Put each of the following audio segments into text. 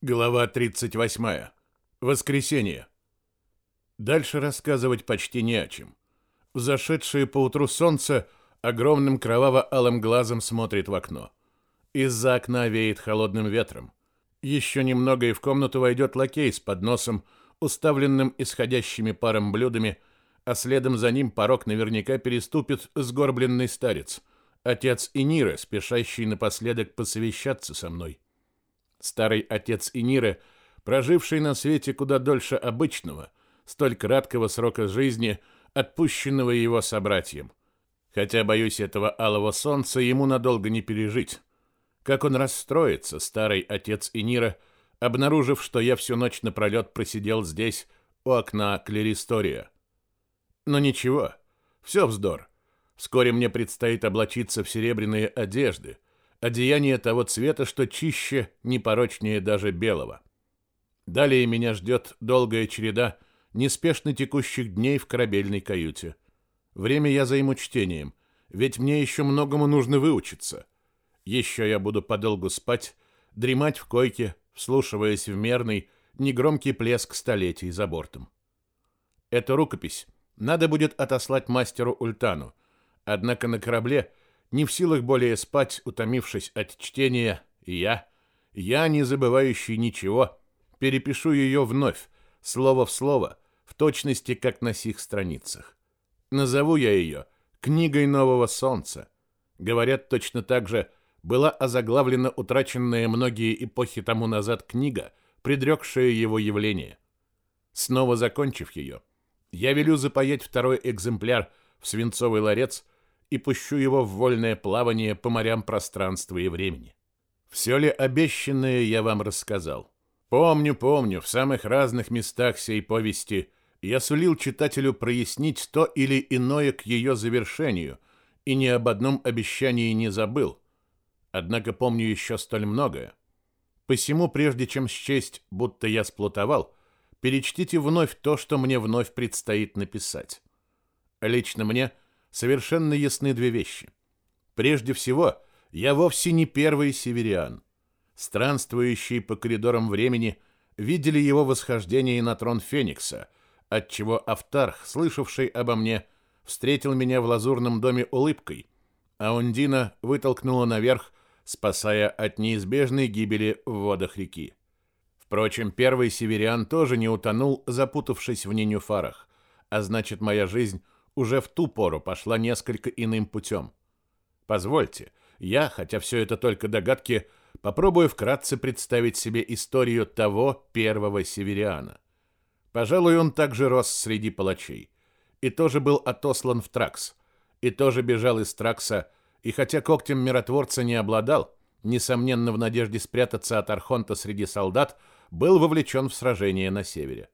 Глава 38. Воскресенье. Дальше рассказывать почти не о чем. Взошедшее поутру солнце огромным кроваво-алым глазом смотрит в окно. Из-за окна веет холодным ветром. Еще немного и в комнату войдет лакей с подносом, уставленным исходящими паром блюдами, а следом за ним порог наверняка переступит сгорбленный старец, отец Инира, спешащий напоследок посовещаться со мной. Старый отец Иниры, проживший на свете куда дольше обычного, столь краткого срока жизни, отпущенного его собратьям. Хотя, боюсь, этого алого солнца ему надолго не пережить. Как он расстроится, старый отец Инира, обнаружив, что я всю ночь напролет просидел здесь, у окна Клеристория. Но ничего, все вздор. Вскоре мне предстоит облачиться в серебряные одежды — одеяние того цвета, что чище, непорочнее даже белого. Далее меня ждет долгая череда неспешно текущих дней в корабельной каюте. Время я займу чтением, ведь мне еще многому нужно выучиться. Еще я буду подолгу спать, дремать в койке, вслушиваясь в мерный, негромкий плеск столетий за бортом. Эту рукопись надо будет отослать мастеру Ультану, однако на корабле не в силах более спать, утомившись от чтения, я, я, не забывающий ничего, перепишу ее вновь, слово в слово, в точности, как на сих страницах. Назову я ее «Книгой нового солнца». Говорят, точно так же была озаглавлена утраченная многие эпохи тому назад книга, предрекшая его явление. Снова закончив ее, я велю запаять второй экземпляр в свинцовый ларец – и пущу его в вольное плавание по морям пространства и времени. Все ли обещанное я вам рассказал? Помню, помню, в самых разных местах сей повести я сулил читателю прояснить то или иное к ее завершению, и ни об одном обещании не забыл. Однако помню еще столь многое. Посему, прежде чем счесть, будто я сплутовал, перечтите вновь то, что мне вновь предстоит написать. Лично мне – совершенно ясны две вещи. Прежде всего, я вовсе не первый северян. Странствующие по коридорам времени видели его восхождение на трон Феникса, отчего Автарх, слышавший обо мне, встретил меня в лазурном доме улыбкой, а Ундина вытолкнула наверх, спасая от неизбежной гибели в водах реки. Впрочем, первый северян тоже не утонул, запутавшись в ненюфарах, а значит, моя жизнь – уже в ту пору пошла несколько иным путем. Позвольте, я, хотя все это только догадки, попробую вкратце представить себе историю того первого севериана. Пожалуй, он также рос среди палачей. И тоже был отослан в Тракс. И тоже бежал из Тракса, и хотя когтем миротворца не обладал, несомненно, в надежде спрятаться от Архонта среди солдат, был вовлечен в сражение на севере.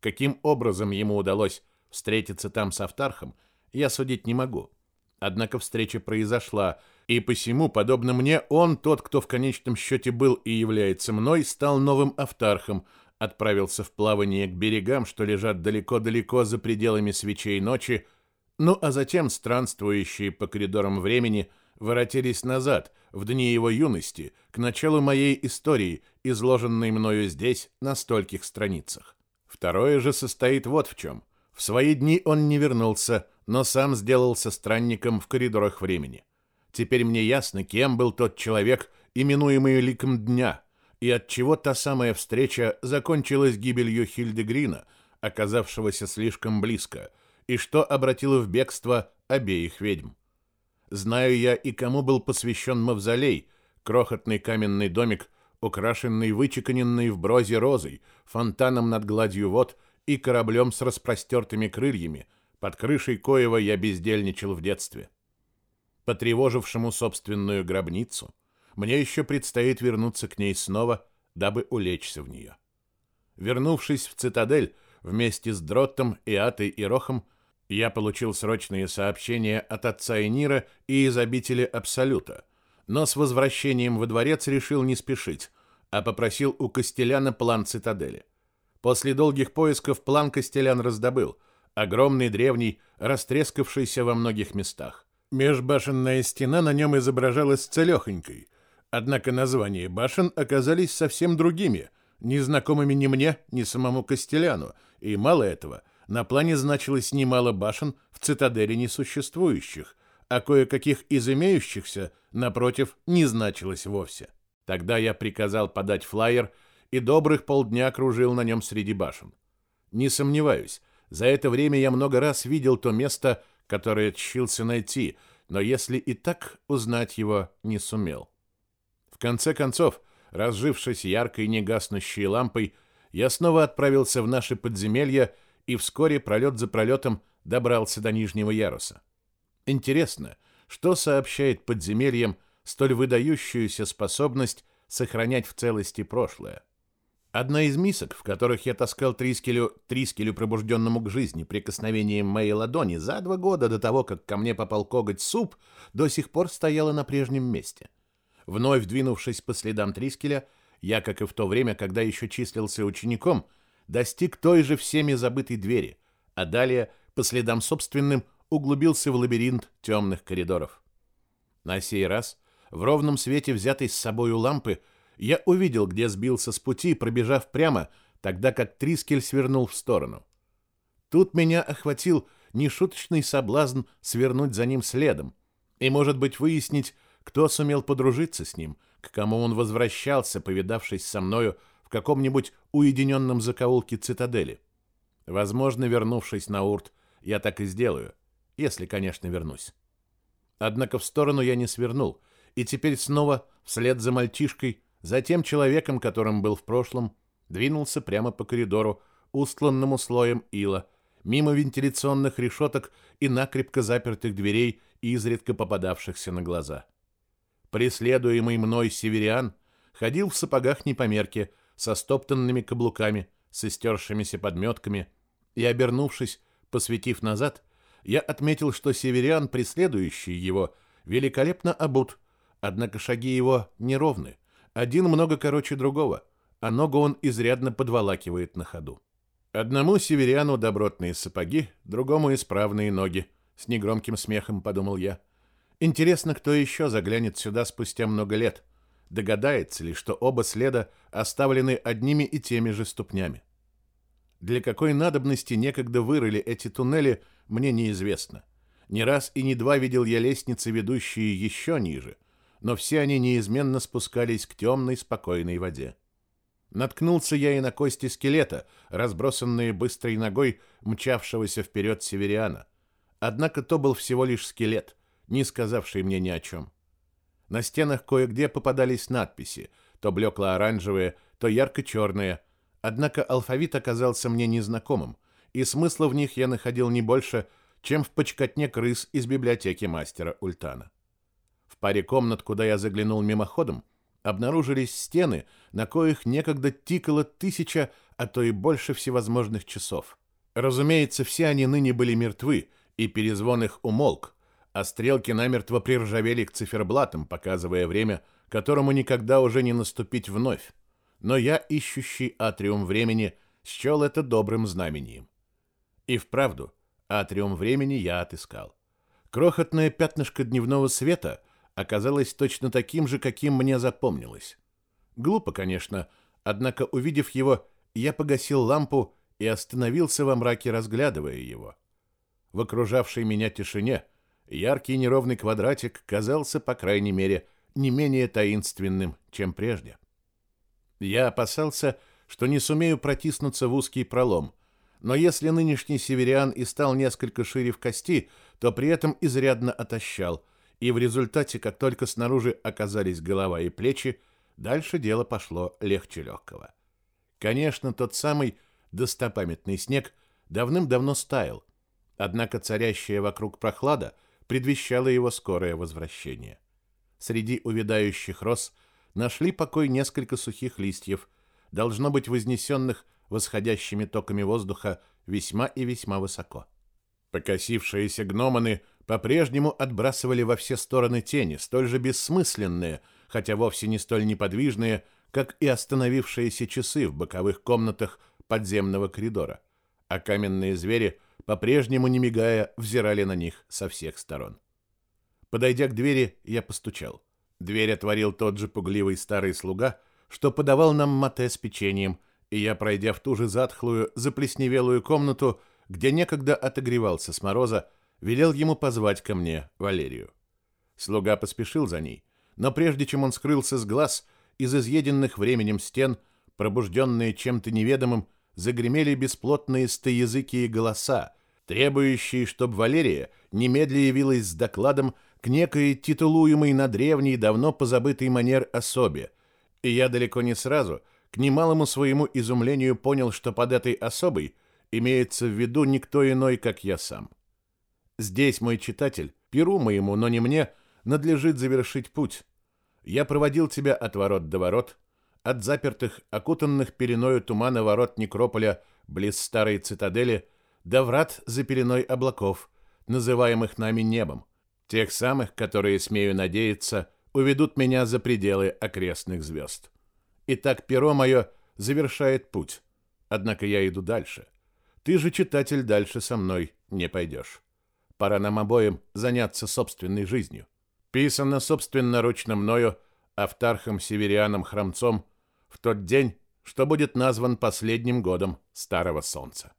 Каким образом ему удалось Встретиться там с Автархом я судить не могу. Однако встреча произошла, и посему, подобно мне, он, тот, кто в конечном счете был и является мной, стал новым Автархом, отправился в плавание к берегам, что лежат далеко-далеко за пределами свечей ночи, ну а затем странствующие по коридорам времени воротились назад, в дни его юности, к началу моей истории, изложенной мною здесь на стольких страницах. Второе же состоит вот в чем. В свои дни он не вернулся, но сам сделался странником в коридорах времени. Теперь мне ясно, кем был тот человек, именуемый ликом дня, и от чего та самая встреча закончилась гибелью Хильдегрина, оказавшегося слишком близко, и что обратило в бегство обеих ведьм. Знаю я и кому был посвящен мавзолей, крохотный каменный домик, украшенный вычеканенной в брозе розой, фонтаном над гладью вод — и кораблем с распростертыми крыльями, под крышей коего я бездельничал в детстве. Потревожившему собственную гробницу, мне еще предстоит вернуться к ней снова, дабы улечься в нее. Вернувшись в цитадель вместе с Дроттом, Иатой и Рохом, я получил срочные сообщения от отца Энира и из обители Абсолюта, но с возвращением во дворец решил не спешить, а попросил у Костеляна план цитадели. После долгих поисков план Костелян раздобыл. Огромный, древний, растрескавшийся во многих местах. Межбашенная стена на нем изображалась целехонькой. Однако названия башен оказались совсем другими, незнакомыми ни мне, ни самому Костеляну, и мало этого, на плане значилось немало башен в цитадели несуществующих, а кое-каких из имеющихся, напротив, не значилось вовсе. Тогда я приказал подать флаер и добрых полдня кружил на нем среди башен. Не сомневаюсь, за это время я много раз видел то место, которое тщился найти, но если и так узнать его не сумел. В конце концов, разжившись яркой негаснущей лампой, я снова отправился в наши подземелья и вскоре пролет за пролетом добрался до нижнего яруса. Интересно, что сообщает подземельям столь выдающуюся способность сохранять в целости прошлое? Одна из мисок, в которых я таскал Трискелю, Трискелю пробужденному к жизни, прикосновением моей ладони за два года до того, как ко мне попал коготь суп, до сих пор стояла на прежнем месте. Вновь двинувшись по следам Трискеля, я, как и в то время, когда еще числился учеником, достиг той же всеми забытой двери, а далее, по следам собственным, углубился в лабиринт темных коридоров. На сей раз, в ровном свете взятой с собою лампы, я увидел, где сбился с пути, пробежав прямо, тогда как Трискель свернул в сторону. Тут меня охватил нешуточный соблазн свернуть за ним следом и, может быть, выяснить, кто сумел подружиться с ним, к кому он возвращался, повидавшись со мною в каком-нибудь уединенном закоулке цитадели. Возможно, вернувшись на Урт, я так и сделаю, если, конечно, вернусь. Однако в сторону я не свернул, и теперь снова, вслед за мальчишкой, Затем человеком, которым был в прошлом, двинулся прямо по коридору, устланному слоем ила, мимо вентиляционных решеток и накрепко запертых дверей, изредка попадавшихся на глаза. Преследуемый мной северян ходил в сапогах непомерки, со стоптанными каблуками, с истершимися подметками, и, обернувшись, посветив назад, я отметил, что северян, преследующий его, великолепно обут, однако шаги его неровны, один много короче другого, а ногу он изрядно подволакивает на ходу. Одному северяну добротные сапоги, другому исправные ноги, с негромким смехом подумал я. Интересно, кто еще заглянет сюда спустя много лет. Догадается ли, что оба следа оставлены одними и теми же ступнями? Для какой надобности некогда вырыли эти туннели, мне неизвестно. Не раз и не два видел я лестницы, ведущие еще ниже — но все они неизменно спускались к темной спокойной воде. Наткнулся я и на кости скелета, разбросанные быстрой ногой мчавшегося вперед севериана. Однако то был всего лишь скелет, не сказавший мне ни о чем. На стенах кое-где попадались надписи, то блекло-оранжевые, то ярко-черные, однако алфавит оказался мне незнакомым, и смысла в них я находил не больше, чем в почкотне крыс из библиотеки мастера Ультана паре комнат, куда я заглянул мимоходом, обнаружились стены, на коих некогда тикало тысяча, а то и больше всевозможных часов. Разумеется, все они ныне были мертвы, и перезвон их умолк, а стрелки намертво приржавели к циферблатам, показывая время, которому никогда уже не наступить вновь. Но я, ищущий атриум времени, счел это добрым знамением. И вправду, атриум времени я отыскал. Крохотное пятнышко дневного света оказалось точно таким же, каким мне запомнилось. Глупо, конечно, однако, увидев его, я погасил лампу и остановился во мраке, разглядывая его. В окружавшей меня тишине яркий неровный квадратик казался, по крайней мере, не менее таинственным, чем прежде. Я опасался, что не сумею протиснуться в узкий пролом, но если нынешний северян и стал несколько шире в кости, то при этом изрядно отощал — и в результате, как только снаружи оказались голова и плечи, дальше дело пошло легче легкого. Конечно, тот самый достопамятный снег давным-давно стаял, однако царящая вокруг прохлада предвещала его скорое возвращение. Среди увядающих роз нашли покой несколько сухих листьев, должно быть вознесенных восходящими токами воздуха весьма и весьма высоко. Покосившиеся гноманы по-прежнему отбрасывали во все стороны тени, столь же бессмысленные, хотя вовсе не столь неподвижные, как и остановившиеся часы в боковых комнатах подземного коридора, а каменные звери, по-прежнему не мигая, взирали на них со всех сторон. Подойдя к двери, я постучал. Дверь отворил тот же пугливый старый слуга что подавал нам мате с печеньем, и я, пройдя в ту же затхлую, заплесневелую комнату, где некогда отогревался с мороза, велел ему позвать ко мне Валерию. Слуга поспешил за ней, но прежде чем он скрылся с глаз, из изъеденных временем стен, пробужденные чем-то неведомым, загремели бесплотные стоязыкие голоса, требующие, чтобы Валерия немедля явилась с докладом к некой титулуемой на древней, давно позабытой манер особе. И я далеко не сразу, к немалому своему изумлению, понял, что под этой особой имеется в виду никто иной, как я сам. Здесь мой читатель, перу моему, но не мне, надлежит завершить путь. Я проводил тебя от ворот до ворот, от запертых, окутанных пеленою тумана ворот некрополя близ старой цитадели до врат за пеленой облаков, называемых нами небом, тех самых, которые, смею надеяться, уведут меня за пределы окрестных звезд. Итак, перо мое завершает путь, однако я иду дальше. Ты же, читатель, дальше со мной не пойдешь. Пора нам обоим заняться собственной жизнью. Писано собственноручно мною, Автархом Северианом Храмцом, в тот день, что будет назван последним годом Старого Солнца.